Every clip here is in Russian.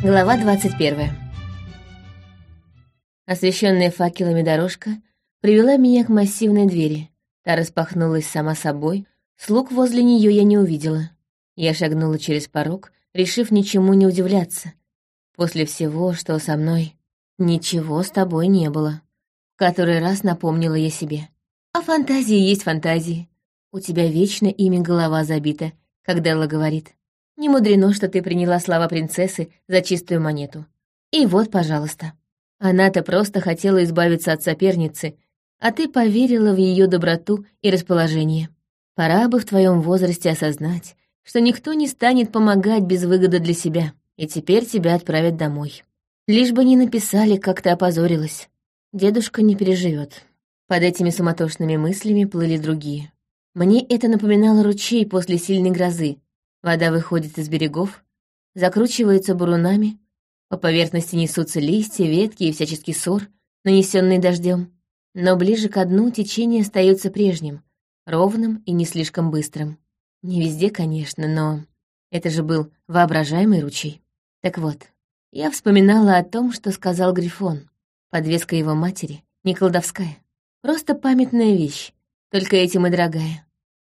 Глава 21. Освещенная факелами дорожка привела меня к массивной двери. Та распахнулась сама собой, слуг возле нее я не увидела. Я шагнула через порог, решив ничему не удивляться. После всего, что со мной, ничего с тобой не было. В который раз напомнила я себе. А фантазии есть фантазии. У тебя вечно ими голова забита, как Делла говорит. Не мудрено, что ты приняла слова принцессы за чистую монету. И вот, пожалуйста. Она-то просто хотела избавиться от соперницы, а ты поверила в ее доброту и расположение. Пора бы в твоем возрасте осознать, что никто не станет помогать без выгоды для себя, и теперь тебя отправят домой. Лишь бы не написали, как ты опозорилась. Дедушка не переживет. Под этими суматошными мыслями плыли другие. Мне это напоминало ручей после сильной грозы. Вода выходит из берегов, закручивается бурунами, по поверхности несутся листья, ветки и всяческий ссор, нанесенный дождем. Но ближе к дну течение остается прежним, ровным и не слишком быстрым. Не везде, конечно, но это же был воображаемый ручей. Так вот, я вспоминала о том, что сказал Грифон. Подвеска его матери не колдовская, просто памятная вещь, только этим и дорогая.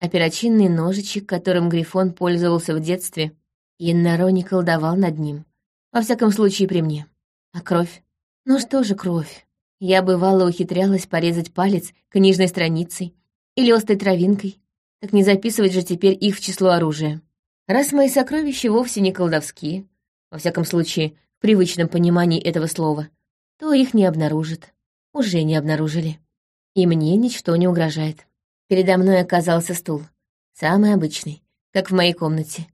Перочинный ножичек, которым Грифон пользовался в детстве, Яннаро не колдовал над ним. Во всяком случае, при мне. А кровь? Ну что же кровь? Я бывало ухитрялась порезать палец книжной страницей или острой травинкой. Так не записывать же теперь их в число оружия. Раз мои сокровища вовсе не колдовские, во всяком случае, в привычном понимании этого слова, то их не обнаружат. Уже не обнаружили. И мне ничто не угрожает. Передо мной оказался стул. Самый обычный, как в моей комнате.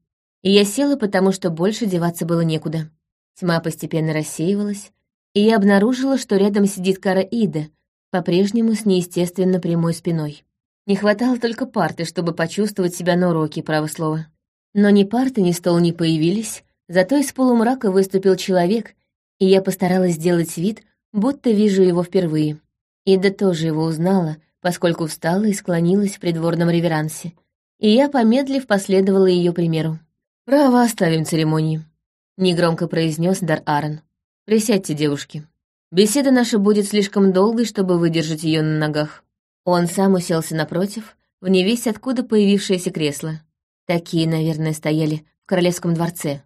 И я села, потому что больше деваться было некуда. Тьма постепенно рассеивалась, и я обнаружила, что рядом сидит Кара Ида, по-прежнему с неестественно прямой спиной. Не хватало только парты, чтобы почувствовать себя на уроке, право слова. Но ни парты, ни стол не появились, зато из полумрака выступил человек, и я постаралась сделать вид, будто вижу его впервые. Ида тоже его узнала, поскольку встала и склонилась в придворном реверансе, и я, помедлив, последовала ее примеру. «Право, оставим церемонии», — негромко произнес Дар Аарон. «Присядьте, девушки. Беседа наша будет слишком долгой, чтобы выдержать ее на ногах». Он сам уселся напротив, в невесть откуда появившееся кресло. Такие, наверное, стояли в королевском дворце,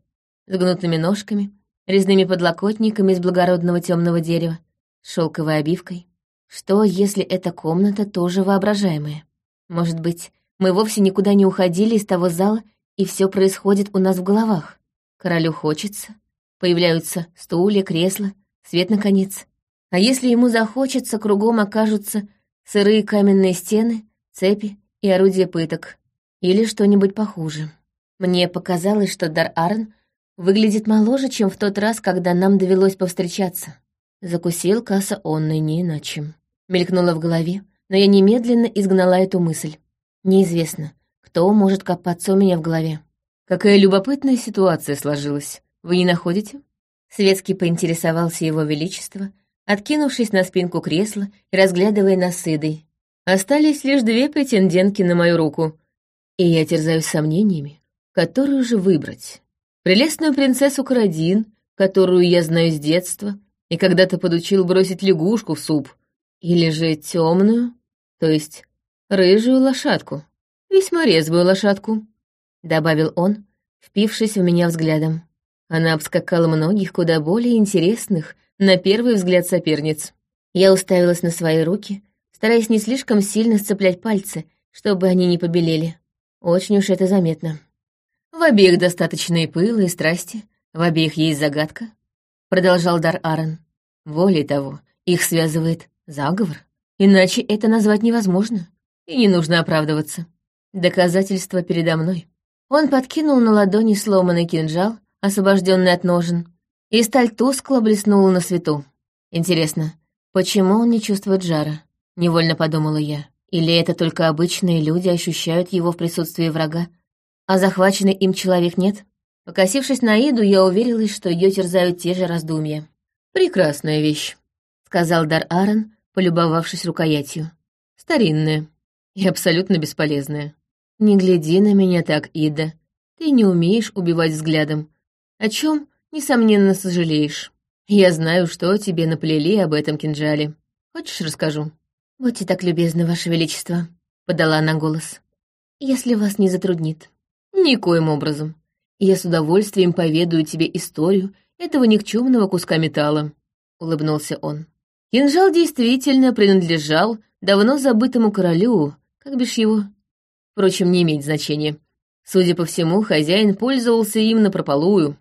с гнутыми ножками, резными подлокотниками из благородного темного дерева, шелковой обивкой. Что, если эта комната тоже воображаемая? Может быть, мы вовсе никуда не уходили из того зала, и все происходит у нас в головах? Королю хочется, появляются стулья, кресла, свет наконец. А если ему захочется, кругом окажутся сырые каменные стены, цепи и орудия пыток. Или что-нибудь похуже. Мне показалось, что Дар Арн выглядит моложе, чем в тот раз, когда нам довелось повстречаться. Закусил касса онной не иначе. Мелькнула в голове, но я немедленно изгнала эту мысль. Неизвестно, кто может копаться у меня в голове. Какая любопытная ситуация сложилась. Вы не находите? Светский поинтересовался его величество, откинувшись на спинку кресла и разглядывая нас с Идой. Остались лишь две претендентки на мою руку, и я терзаюсь сомнениями, которую же выбрать. Прелестную принцессу Карадин, которую я знаю с детства, и когда-то подучил бросить лягушку в суп, или же темную, то есть рыжую лошадку, весьма резвую лошадку, — добавил он, впившись в меня взглядом. Она обскакала многих куда более интересных, на первый взгляд, соперниц. Я уставилась на свои руки, стараясь не слишком сильно сцеплять пальцы, чтобы они не побелели. Очень уж это заметно. В обеих достаточно и пыла, и страсти, в обеих есть загадка, — продолжал Дар Аарон. Более того, их связывает заговор. Иначе это назвать невозможно, и не нужно оправдываться. Доказательства передо мной. Он подкинул на ладони сломанный кинжал, освобожденный от ножен, и сталь тускло блеснула на свету. Интересно, почему он не чувствует жара? Невольно подумала я. Или это только обычные люди ощущают его в присутствии врага, а захваченный им человек нет? Покосившись на Иду, я уверилась, что ее терзают те же раздумья. «Прекрасная вещь», — сказал Дар Аарон, полюбовавшись рукоятью. «Старинная и абсолютно бесполезная. «Не гляди на меня так, Ида. Ты не умеешь убивать взглядом. О чем несомненно, сожалеешь. Я знаю, что тебе наплели об этом кинжале. Хочешь, расскажу?» «Будьте так любезны, Ваше Величество», — подала она голос. «Если вас не затруднит». «Никоим образом. Я с удовольствием поведаю тебе историю этого никчемного куска металла», — улыбнулся он. Кинжал действительно принадлежал давно забытому королю, как бишь его. Впрочем, не имеет значения. Судя по всему, хозяин пользовался им напропалую.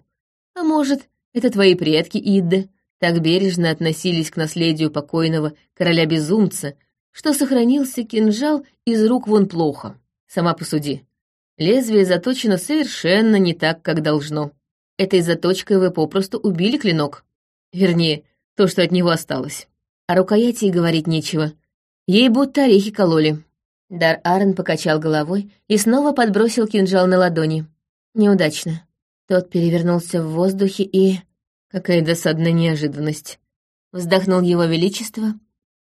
А может, это твои предки, Идда, так бережно относились к наследию покойного короля-безумца, что сохранился кинжал из рук вон плохо. Сама посуди. Лезвие заточено совершенно не так, как должно. Этой заточкой вы попросту убили клинок. Вернее, то, что от него осталось. О рукояти и говорить нечего. Ей будто орехи кололи. Дар Аарон покачал головой и снова подбросил кинжал на ладони. Неудачно. Тот перевернулся в воздухе и... Какая досадная неожиданность. Вздохнул его величество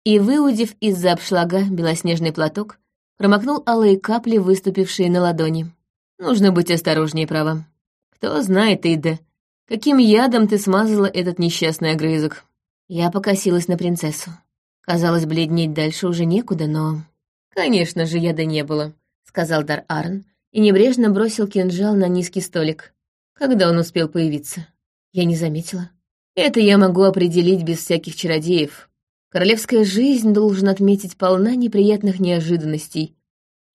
и, выудив из-за обшлага белоснежный платок, промокнул алые капли, выступившие на ладони. Нужно быть осторожнее, право. Кто знает, Ида, каким ядом ты смазала этот несчастный огрызок. Я покосилась на принцессу. Казалось, бледнеть дальше уже некуда, но... «Конечно же, яда не было», — сказал Дар Арн и небрежно бросил кинжал на низкий столик. Когда он успел появиться? Я не заметила. Это я могу определить без всяких чародеев. Королевская жизнь, должен отметить, полна неприятных неожиданностей,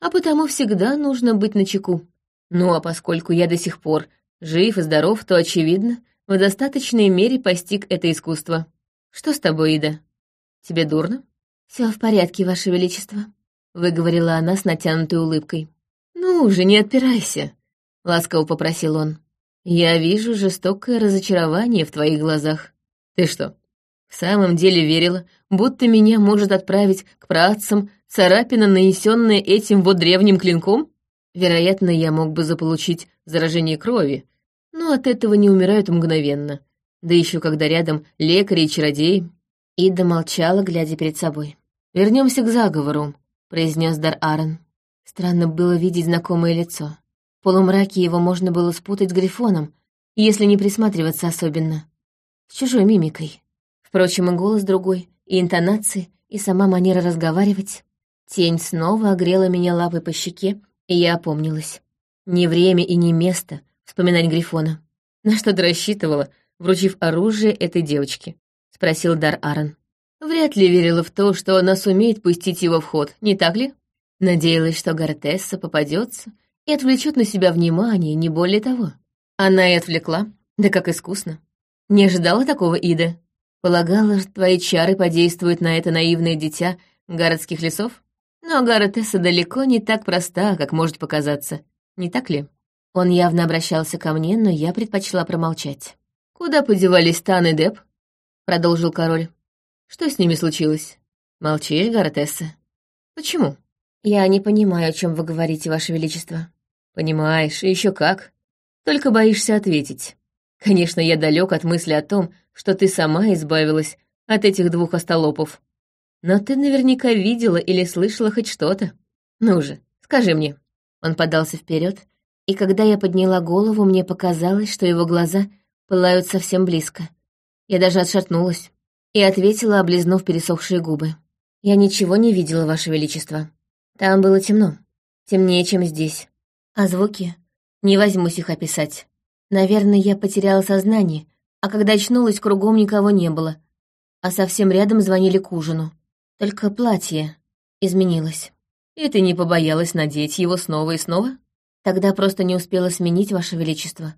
а потому всегда нужно быть начеку. Ну а поскольку я до сих пор жив и здоров, то, очевидно, в достаточной мере постиг это искусство. Что с тобой, Ида? Тебе дурно? Все в порядке, Ваше Величество выговорила она с натянутой улыбкой. «Ну уже не отпирайся», — ласково попросил он. «Я вижу жестокое разочарование в твоих глазах. Ты что, в самом деле верила, будто меня может отправить к працам царапина, нанесенная этим вот древним клинком? Вероятно, я мог бы заполучить заражение крови, но от этого не умирают мгновенно. Да еще когда рядом лекари и чародеи». Ида молчала, глядя перед собой. Вернемся к заговору. — произнес Дар Аарон. Странно было видеть знакомое лицо. В полумраке его можно было спутать с Грифоном, если не присматриваться особенно. С чужой мимикой. Впрочем, и голос другой, и интонации, и сама манера разговаривать. Тень снова огрела меня лапой по щеке, и я опомнилась. Не время и не место вспоминать Грифона. На что ты рассчитывала, вручив оружие этой девочке? — спросил Дар Аарон. Вряд ли верила в то, что она сумеет пустить его в ход, не так ли? Надеялась, что Гортесса попадется и отвлечет на себя внимание, не более того. Она и отвлекла, да как искусно. Не ожидала такого Ида. Полагала, что твои чары подействуют на это наивное дитя городских лесов? Но Гортесса далеко не так проста, как может показаться, не так ли? Он явно обращался ко мне, но я предпочла промолчать. «Куда подевались Тан и Деп?» — продолжил король. Что с ними случилось? Молчишь, Гаратесса? Почему? Я не понимаю, о чем вы говорите, Ваше Величество. Понимаешь, и еще как. Только боишься ответить. Конечно, я далек от мысли о том, что ты сама избавилась от этих двух остолопов. Но ты наверняка видела или слышала хоть что-то. Ну же, скажи мне. Он подался вперед, и когда я подняла голову, мне показалось, что его глаза пылают совсем близко. Я даже отшатнулась и ответила, облизнув пересохшие губы. «Я ничего не видела, Ваше Величество. Там было темно. Темнее, чем здесь. А звуки? Не возьмусь их описать. Наверное, я потеряла сознание, а когда очнулась, кругом никого не было. А совсем рядом звонили к ужину. Только платье изменилось. И ты не побоялась надеть его снова и снова? Тогда просто не успела сменить, Ваше Величество.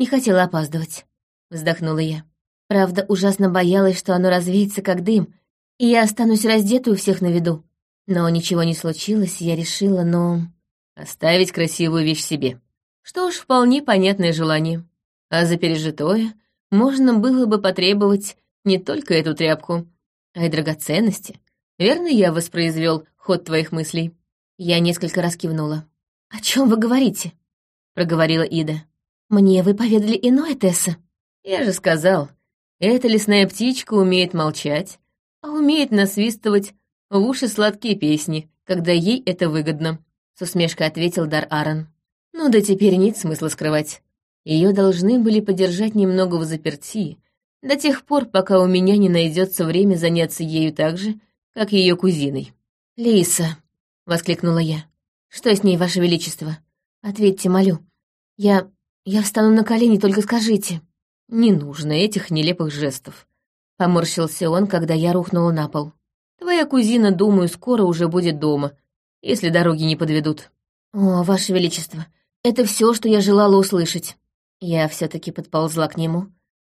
Не хотела опаздывать. Вздохнула я. Правда, ужасно боялась, что оно развеется как дым, и я останусь раздетой у всех на виду. Но ничего не случилось, я решила, но... Оставить красивую вещь себе. Что ж, вполне понятное желание. А за пережитое можно было бы потребовать не только эту тряпку, а и драгоценности. Верно я воспроизвел ход твоих мыслей? Я несколько раз кивнула. «О чем вы говорите?» — проговорила Ида. «Мне вы поведали иное, Тесса». «Я же сказал, эта лесная птичка умеет молчать, а умеет насвистывать в уши сладкие песни, когда ей это выгодно», — с усмешкой ответил Дар Аарон. «Ну да теперь нет смысла скрывать. Ее должны были подержать немного в заперти, до тех пор, пока у меня не найдется время заняться ею так же, как ее кузиной. «Лиса!» — воскликнула я. «Что с ней, Ваше Величество? Ответьте, молю. Я... я встану на колени, только скажите». «Не нужно этих нелепых жестов», — поморщился он, когда я рухнула на пол. «Твоя кузина, думаю, скоро уже будет дома, если дороги не подведут». «О, Ваше Величество, это все, что я желала услышать». Я все таки подползла к нему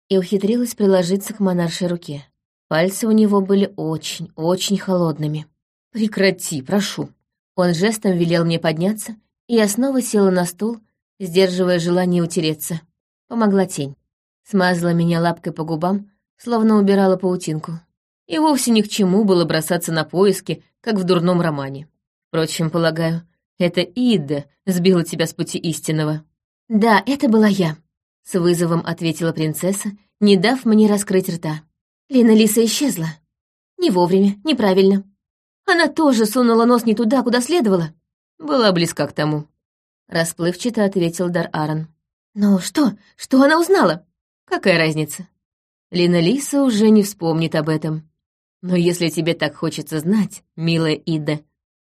и ухитрилась приложиться к монаршей руке. Пальцы у него были очень, очень холодными. «Прекрати, прошу». Он жестом велел мне подняться, и я снова села на стул, сдерживая желание утереться. Помогла тень. Смазала меня лапкой по губам, словно убирала паутинку. И вовсе ни к чему было бросаться на поиски, как в дурном романе. Впрочем, полагаю, это Ида сбила тебя с пути истинного. «Да, это была я», — с вызовом ответила принцесса, не дав мне раскрыть рта. Лина Лиса исчезла. Не вовремя, неправильно. Она тоже сунула нос не туда, куда следовало. Была близка к тому. Расплывчато ответил Дар Аарон. Но что? Что она узнала? Какая разница? Лина Лиса уже не вспомнит об этом. Но если тебе так хочется знать, милая Ида,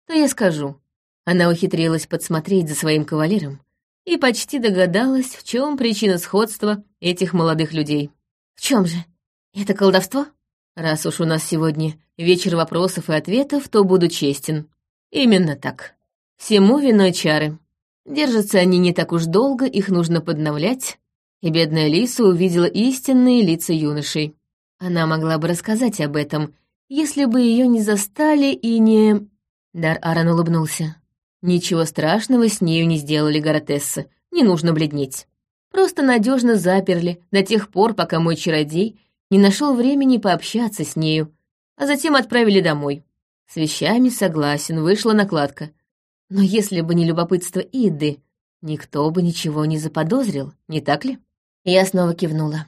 то я скажу. Она ухитрилась подсмотреть за своим кавалером и почти догадалась, в чем причина сходства этих молодых людей. В чем же? Это колдовство? Раз уж у нас сегодня вечер вопросов и ответов, то буду честен. Именно так. Всему виной чары. Держатся они не так уж долго, их нужно подновлять, и бедная Лиса увидела истинные лица юношей. Она могла бы рассказать об этом, если бы ее не застали и не... Дар Аарон улыбнулся. Ничего страшного с нею не сделали Гаратесса, не нужно бледнеть. Просто надежно заперли до тех пор, пока мой чародей не нашел времени пообщаться с нею, а затем отправили домой. С вещами согласен, вышла накладка. Но если бы не любопытство Иды, никто бы ничего не заподозрил, не так ли? Я снова кивнула.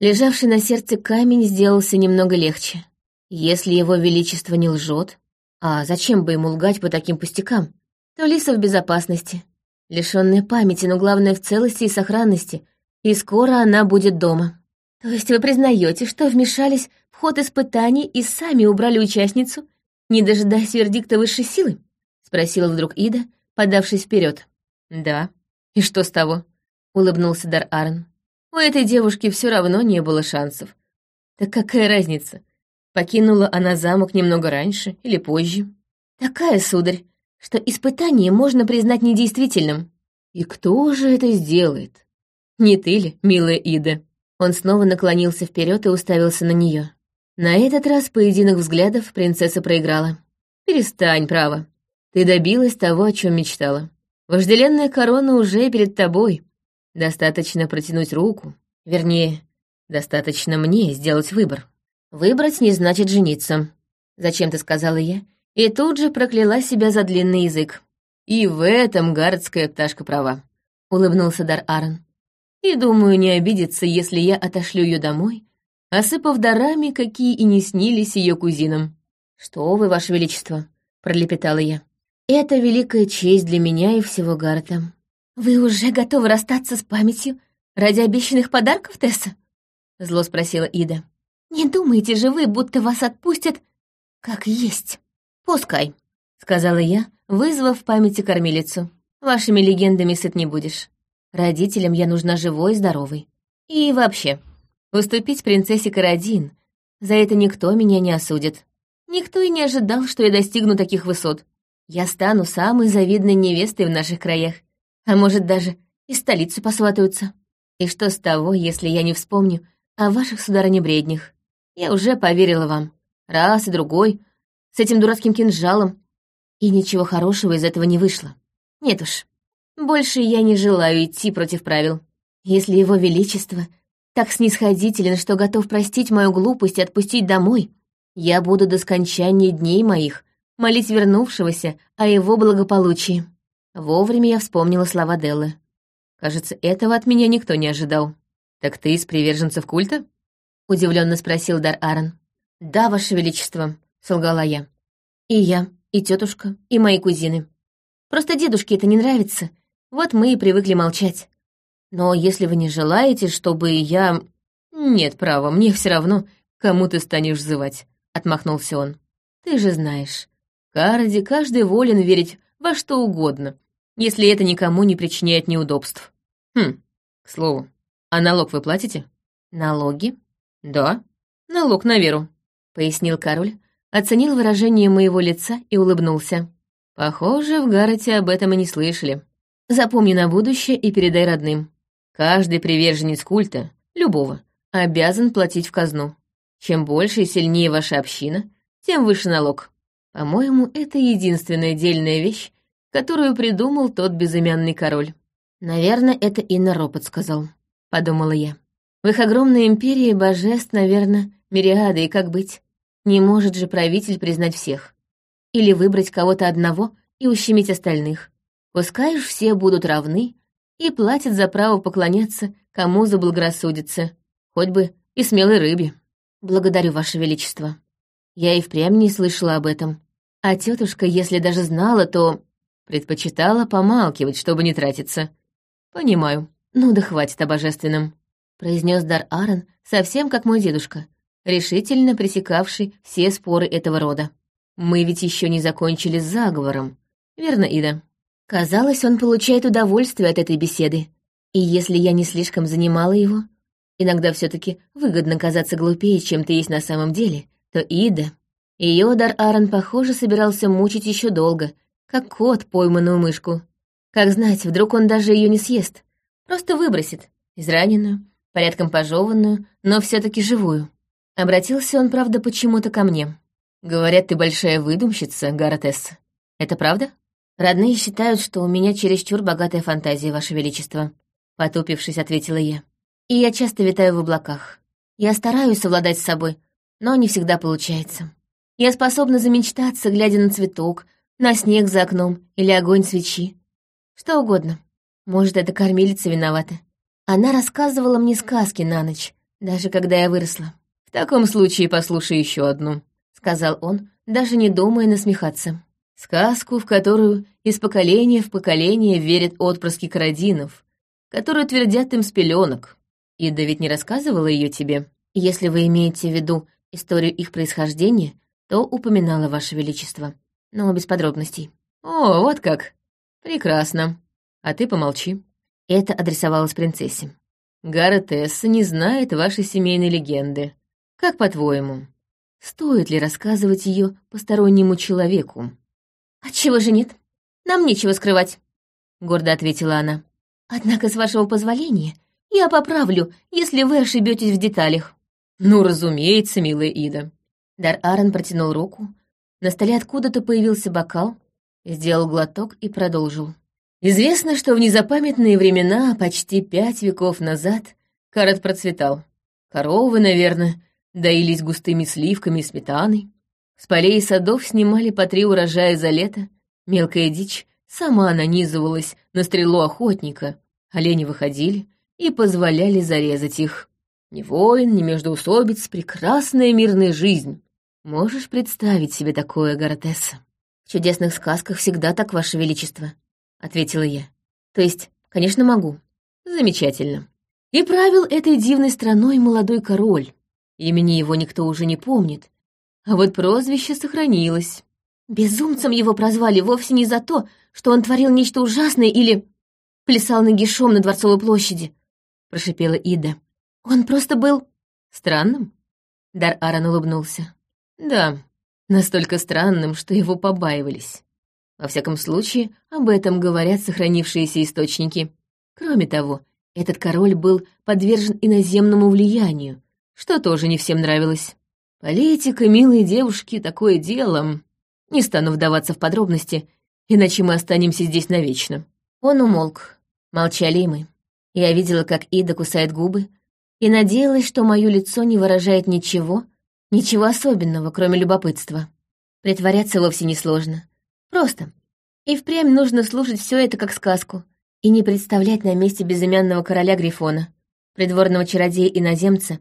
Лежавший на сердце камень сделался немного легче. Если его величество не лжет, а зачем бы ему лгать по таким пустякам? то Лиса в безопасности, лишённая памяти, но главное в целости и сохранности, и скоро она будет дома. То есть вы признаете, что вмешались в ход испытаний и сами убрали участницу, не дожидаясь вердикта высшей силы? Спросила вдруг Ида, подавшись вперед. Да. И что с того? Улыбнулся Дар Аарон. У этой девушки все равно не было шансов. Так какая разница? Покинула она замок немного раньше или позже? Такая, сударь, что испытание можно признать недействительным. И кто же это сделает? Не ты ли, милая Ида? Он снова наклонился вперед и уставился на нее. На этот раз поединок взглядов принцесса проиграла. «Перестань, право. Ты добилась того, о чем мечтала. Вожделенная корона уже перед тобой. Достаточно протянуть руку. Вернее, достаточно мне сделать выбор. Выбрать не значит жениться. Зачем-то сказала я, и тут же прокляла себя за длинный язык. «И в этом гардская пташка права», — улыбнулся Дар Аарон. «И думаю, не обидится, если я отошлю ее домой, осыпав дарами, какие и не снились ее кузинам». «Что вы, Ваше Величество», — пролепетала я. «Это великая честь для меня и всего Гарта». «Вы уже готовы расстаться с памятью ради обещанных подарков, Тесса?» — зло спросила Ида. «Не думаете же вы, будто вас отпустят, как есть?» «Пускай», — сказала я, вызвав в памяти кормилицу. «Вашими легендами сыт не будешь. Родителям я нужна живой и здоровой. И вообще, уступить принцессе Карадин, за это никто меня не осудит. Никто и не ожидал, что я достигну таких высот. Я стану самой завидной невестой в наших краях, а может, даже и столицу посватаются. И что с того, если я не вспомню о ваших, сударыне, бреднях? Я уже поверила вам. Раз и другой, с этим дурацким кинжалом, и ничего хорошего из этого не вышло. Нет уж, больше я не желаю идти против правил. Если его величество так снисходителен, что готов простить мою глупость и отпустить домой, я буду до скончания дней моих молить вернувшегося о его благополучии. Вовремя я вспомнила слова Деллы. Кажется, этого от меня никто не ожидал. «Так ты из приверженцев культа?» — удивленно спросил Дар Аарон. «Да, Ваше Величество», солгала я. «И я, и тетушка, и мои кузины. Просто дедушке это не нравится, вот мы и привыкли молчать. Но если вы не желаете, чтобы я... Нет, право, мне все равно, кому ты станешь взывать, — отмахнулся он. Ты же знаешь, Карди каждый волен верить во что угодно, если это никому не причиняет неудобств. Хм, к слову, а налог вы платите? Налоги? Да, налог на веру, — пояснил король, оценил выражение моего лица и улыбнулся. Похоже, в Гаррете об этом и не слышали. Запомни на будущее и передай родным. Каждый приверженец культа, любого, обязан платить в казну. Чем больше и сильнее ваша община, тем выше налог. По-моему, это единственная дельная вещь, которую придумал тот безымянный король. Наверное, это Инна Ропот сказал, подумала я. В их огромной империи божеств, наверное, мириады, и как быть? Не может же правитель признать всех. Или выбрать кого-то одного и ущемить остальных. Пускай уж все будут равны и платят за право поклоняться, кому заблагорассудится, хоть бы и смелой рыбе. Благодарю, Ваше Величество. Я и впрямь не слышала об этом. А тетушка, если даже знала, то предпочитала помалкивать, чтобы не тратиться. Понимаю. Ну да хватит о божественном, произнес Дар Аарон, совсем как мой дедушка, решительно пресекавший все споры этого рода. Мы ведь еще не закончили с заговором, верно, Ида? Казалось, он получает удовольствие от этой беседы. И если я не слишком занимала его, иногда все таки выгодно казаться глупее, чем ты есть на самом деле, то Ида... Ее Дар Аарон, похоже, собирался мучить еще долго, как кот пойманную мышку. Как знать, вдруг он даже ее не съест. Просто выбросит. Израненную, порядком пожеванную, но все таки живую. Обратился он, правда, почему-то ко мне. «Говорят, ты большая выдумщица, Гаратесса. Это правда?» «Родные считают, что у меня чересчур богатая фантазия, Ваше Величество», — потупившись, ответила я. «И я часто витаю в облаках. Я стараюсь совладать с собой, но не всегда получается. Я способна замечтаться, глядя на цветок, на снег за окном или огонь свечи. Что угодно. Может, это кормилица виновата. Она рассказывала мне сказки на ночь, даже когда я выросла. «В таком случае послушай еще одну», — сказал он, даже не думая насмехаться. Сказку, в которую из поколения в поколение верят отпрыски карадинов, которые твердят им с пеленок. Ида ведь не рассказывала ее тебе. Если вы имеете в виду историю их происхождения, то упоминала Ваше Величество, но без подробностей. О, вот как. Прекрасно. А ты помолчи. Это адресовалось принцессе. Гарретесса не знает вашей семейной легенды. Как по-твоему, стоит ли рассказывать ее постороннему человеку? «Отчего же нет? Нам нечего скрывать», — гордо ответила она. «Однако, с вашего позволения, я поправлю, если вы ошибетесь в деталях». «Ну, разумеется, милая Ида». Дар Аарон протянул руку. На столе откуда-то появился бокал, сделал глоток и продолжил. «Известно, что в незапамятные времена, почти пять веков назад, Карат процветал. Коровы, наверное, доились густыми сливками и сметаной. С полей и садов снимали по три урожая за лето, мелкая дичь сама нанизывалась на стрелу охотника, олени выходили и позволяли зарезать их. Ни войн, ни междоусобиц, прекрасная мирная жизнь. Можешь представить себе такое, Гаратесса? В чудесных сказках всегда так, Ваше Величество, — ответила я. То есть, конечно, могу. Замечательно. И правил этой дивной страной молодой король. Имени его никто уже не помнит, а вот прозвище сохранилось. Безумцем его прозвали вовсе не за то, что он творил нечто ужасное или плясал нагишом на Дворцовой площади, — прошипела Ида. Он просто был... Странным? Дар Аарон улыбнулся. Да, настолько странным, что его побаивались. Во всяком случае, об этом говорят сохранившиеся источники. Кроме того, этот король был подвержен иноземному влиянию, что тоже не всем нравилось. Политика, милые девушки, такое дело. Не стану вдаваться в подробности, иначе мы останемся здесь навечно. Он умолк. Молчали мы. Я видела, как Ида кусает губы, и надеялась, что мое лицо не выражает ничего, ничего особенного, кроме любопытства. Притворяться вовсе не сложно. Просто. И впрямь нужно слушать все это как сказку и не представлять на месте безымянного короля Грифона, придворного чародея-иноземца,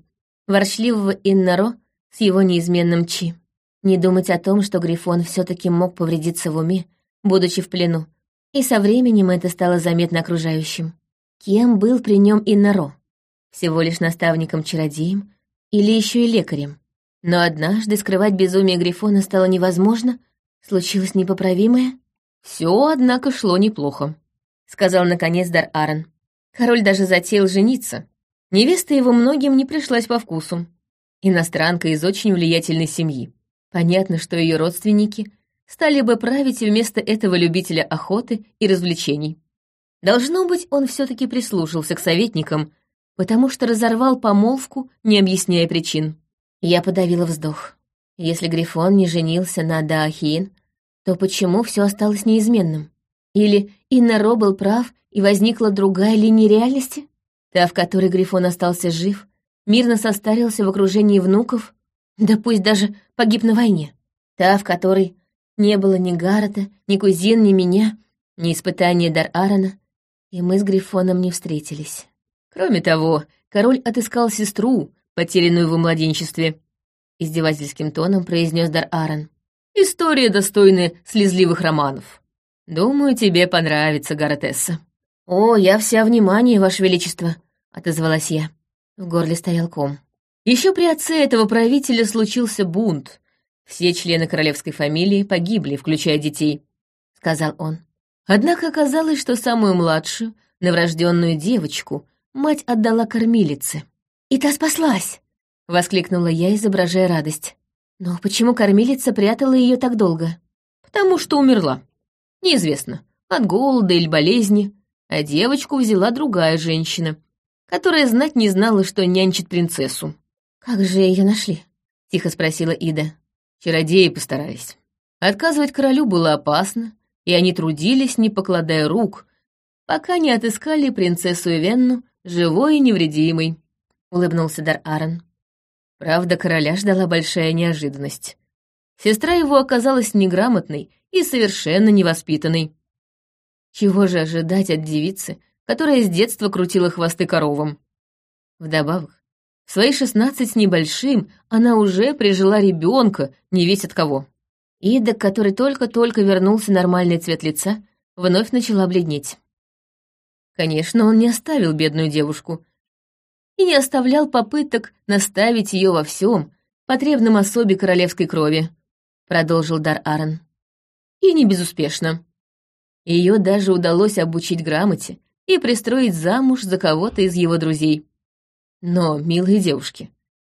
ворчливого Иннаро с его неизменным чи. Не думать о том, что Грифон все таки мог повредиться в уме, будучи в плену, и со временем это стало заметно окружающим. Кем был при нем Иннаро? Всего лишь наставником-чародеем или еще и лекарем? Но однажды скрывать безумие Грифона стало невозможно, случилось непоправимое. Все, однако, шло неплохо, сказал наконец Дар Аарон. Король даже затеял жениться. Невеста его многим не пришлась по вкусу. Иностранка из очень влиятельной семьи. Понятно, что ее родственники стали бы править вместо этого любителя охоты и развлечений. Должно быть, он все-таки прислушался к советникам, потому что разорвал помолвку, не объясняя причин. Я подавила вздох. Если Грифон не женился на Даахин, то почему все осталось неизменным? Или Иннаро был прав, и возникла другая линия реальности? Та, в которой Грифон остался жив, мирно состарился в окружении внуков, да пусть даже погиб на войне. Та, в которой не было ни Гаррета, ни кузин, ни меня, ни испытания Дар Аарона, и мы с Грифоном не встретились. Кроме того, король отыскал сестру, потерянную в младенчестве. Издевательским тоном произнес Дар Аарон. История достойная слезливых романов. Думаю, тебе понравится, Гаратесса. «О, я вся внимание, Ваше Величество», — отозвалась я. В горле стоял ком. Еще при отце этого правителя случился бунт. Все члены королевской фамилии погибли, включая детей, — сказал он. Однако оказалось, что самую младшую, новорожденную девочку, мать отдала кормилице. «И та спаслась!» — воскликнула я, изображая радость. «Но почему кормилица прятала ее так долго?» «Потому что умерла. Неизвестно, от голода или болезни, а девочку взяла другая женщина, которая знать не знала, что нянчит принцессу». «Как же ее нашли?» — тихо спросила Ида. Чародеи постарались. Отказывать королю было опасно, и они трудились, не покладая рук, пока не отыскали принцессу Эвенну живой и невредимой», — улыбнулся Дар Аарон. Правда, короля ждала большая неожиданность. Сестра его оказалась неграмотной и совершенно невоспитанной. Чего же ожидать от девицы, которая с детства крутила хвосты коровам? Вдобавок, в свои шестнадцать с небольшим она уже прижила ребенка, не весь от кого. Ида, который только-только вернулся нормальный цвет лица, вновь начала бледнеть. Конечно, он не оставил бедную девушку и не оставлял попыток наставить ее во всем, потребном особе королевской крови, продолжил Дар Аарон. И не безуспешно. Ее даже удалось обучить грамоте и пристроить замуж за кого-то из его друзей. Но, милые девушки,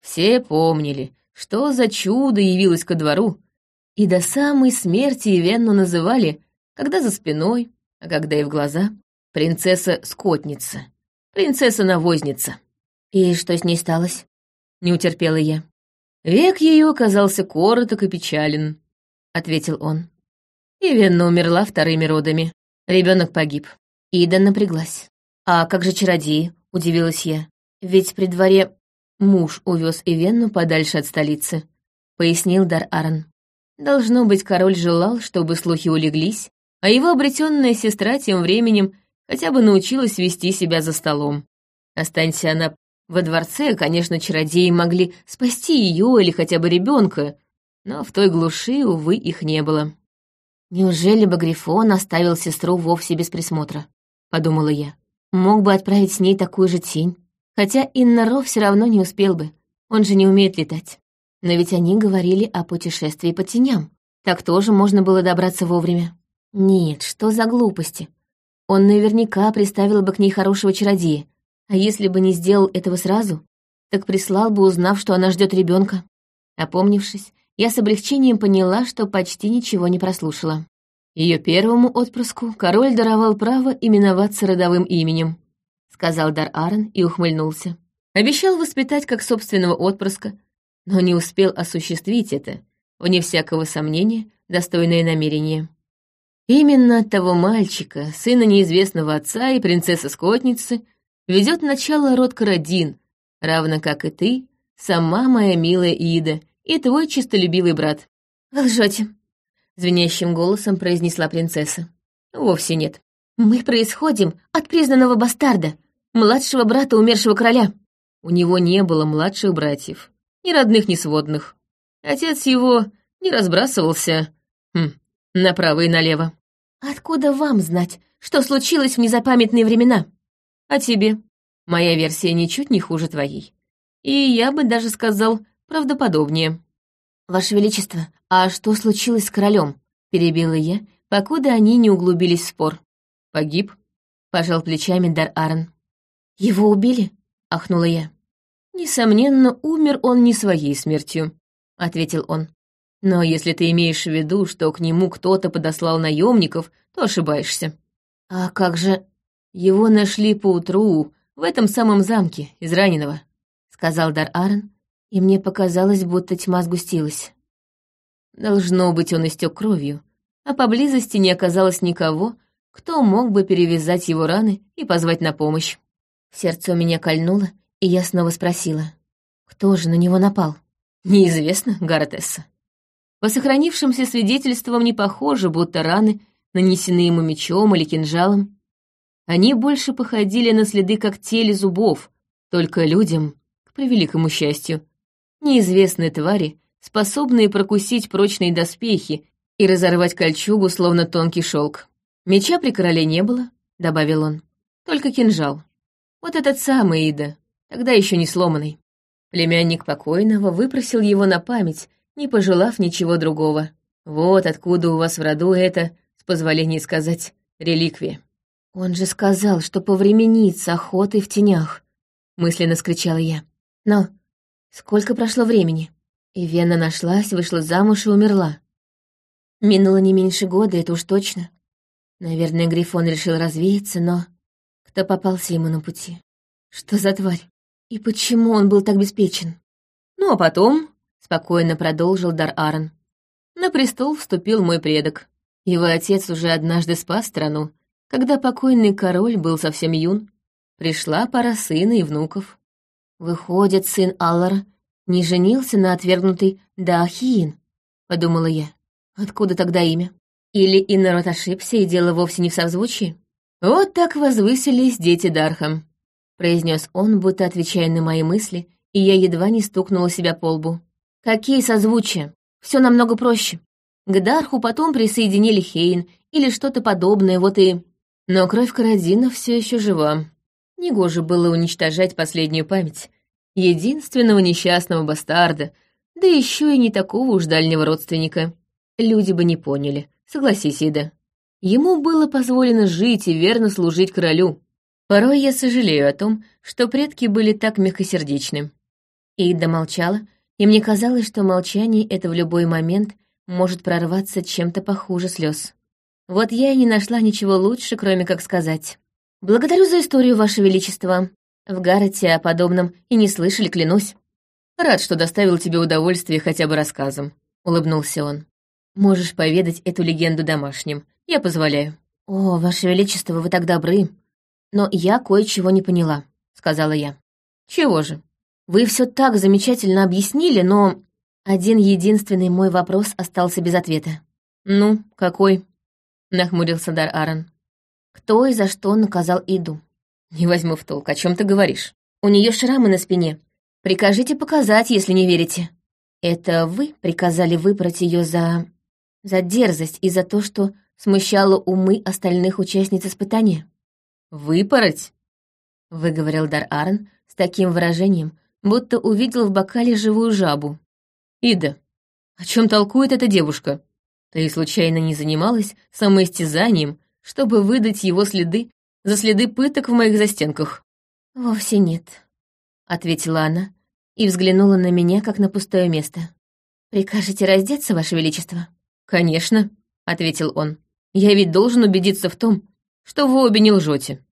все помнили, что за чудо явилось ко двору, и до самой смерти Ивенну называли, когда за спиной, а когда и в глаза, принцесса-скотница, принцесса-навозница. «И что с ней сталось?» — не утерпела я. «Век ее оказался короток и печален», — ответил он. Ивенна умерла вторыми родами. Ребенок погиб. Ида напряглась. «А как же чародеи?» — удивилась я. «Ведь при дворе муж увез Ивенну подальше от столицы», — пояснил Дар Аарон. Должно быть, король желал, чтобы слухи улеглись, а его обретенная сестра тем временем хотя бы научилась вести себя за столом. Останься она во дворце, конечно, чародеи могли спасти ее или хотя бы ребенка, но в той глуши, увы, их не было. «Неужели бы Грифон оставил сестру вовсе без присмотра?» — подумала я. «Мог бы отправить с ней такую же тень. Хотя Иннаро все равно не успел бы, он же не умеет летать. Но ведь они говорили о путешествии по теням. Так тоже можно было добраться вовремя. Нет, что за глупости. Он наверняка приставил бы к ней хорошего чародея. А если бы не сделал этого сразу, так прислал бы, узнав, что она ждет ребенка. Опомнившись, я с облегчением поняла, что почти ничего не прослушала. Ее первому отпрыску король даровал право именоваться родовым именем, сказал Дар Аарон и ухмыльнулся. Обещал воспитать как собственного отпрыска, но не успел осуществить это, вне всякого сомнения, достойное намерение. Именно того мальчика, сына неизвестного отца и принцессы-скотницы, ведет начало род Карадин, равно как и ты, сама моя милая Ида и твой чистолюбивый брат. «Вы лжете», — звенящим голосом произнесла принцесса. «Вовсе нет. Мы происходим от признанного бастарда, младшего брата умершего короля». У него не было младших братьев ни родных, ни сводных. Отец его не разбрасывался хм, направо и налево. «Откуда вам знать, что случилось в незапамятные времена?» А тебе? Моя версия ничуть не хуже твоей. И я бы даже сказал, правдоподобнее. «Ваше Величество, а что случилось с королем? перебила я, покуда они не углубились в спор. «Погиб?» — пожал плечами Дар Аарон. «Его убили?» — ахнула я. «Несомненно, умер он не своей смертью», — ответил он. «Но если ты имеешь в виду, что к нему кто-то подослал наемников, то ошибаешься». «А как же...» «Его нашли поутру в этом самом замке, из раненого», — сказал Дар Аарон, и мне показалось, будто тьма сгустилась. Должно быть, он истек кровью, а поблизости не оказалось никого, кто мог бы перевязать его раны и позвать на помощь. Сердце у меня кольнуло, и я снова спросила, кто же на него напал? Неизвестно, Гаратесса. По сохранившимся свидетельствам не похоже, будто раны нанесены ему мечом или кинжалом. Они больше походили на следы когтей зубов, только людям, к превеликому счастью, неизвестные твари, способные прокусить прочные доспехи и разорвать кольчугу, словно тонкий шелк. Меча при короле не было, — добавил он, — только кинжал. Вот этот самый Ида, тогда еще не сломанный. Племянник покойного выпросил его на память, не пожелав ничего другого. Вот откуда у вас в роду это, с позволения сказать, реликвия. «Он же сказал, что повременит с охотой в тенях», — мысленно скричала я. «Но сколько прошло времени?» И Вена нашлась, вышла замуж и умерла. Минуло не меньше года, это уж точно. Наверное, Грифон решил развеяться, но... Кто попался ему на пути? Что за тварь? И почему он был так беспечен? Ну, а потом, — спокойно продолжил Дар Аарон, — на престол вступил мой предок. Его отец уже однажды спас страну, когда покойный король был совсем юн. Пришла пора сына и внуков. Выходит, сын Аллара не женился на отвергнутой Даахиин, подумала я. Откуда тогда имя? Или Иннарод ошибся, и дело вовсе не в созвучии? Вот так возвысились дети Дарха, произнес он, будто отвечая на мои мысли, и я едва не стукнула себя по лбу. Какие созвучия? Все намного проще. К Дарху потом присоединили Хейн или что-то подобное, вот и... Но кровь Карадина все еще жива. Негоже было уничтожать последнюю память, единственного несчастного бастарда, да еще и не такого уж дальнего родственника. Люди бы не поняли, согласись, Ида. Ему было позволено жить и верно служить королю. Порой я сожалею о том, что предки были так мягкосердечны. Ида молчала, и мне казалось, что молчание это в любой момент может прорваться чем-то похуже слез. Вот я и не нашла ничего лучше, кроме как сказать. «Благодарю за историю, Ваше Величество. В Гаррете о подобном и не слышали, клянусь. Рад, что доставил тебе удовольствие хотя бы рассказом», — улыбнулся он. «Можешь поведать эту легенду домашним. Я позволяю». «О, Ваше Величество, вы так добры. Но я кое-чего не поняла», — сказала я. «Чего же?» «Вы все так замечательно объяснили, но один единственный мой вопрос остался без ответа». «Ну, какой?» — нахмурился Дар Аарон. «Кто и за что наказал Иду?» «Не возьму в толк, о чем ты говоришь?» «У нее шрамы на спине. Прикажите показать, если не верите. Это вы приказали выбрать ее за... за дерзость и за то, что смущало умы остальных участниц испытания?» «Выпороть?» — выговорил Дар Арн с таким выражением, будто увидел в бокале живую жабу. «Ида, о чем толкует эта девушка? Ты случайно не занималась самоистязанием, чтобы выдать его следы за следы пыток в моих застенках?» «Вовсе нет», — ответила она и взглянула на меня, как на пустое место. «Прикажете раздеться, Ваше Величество?» «Конечно», — ответил он. «Я ведь должен убедиться в том, что вы обе не лжете».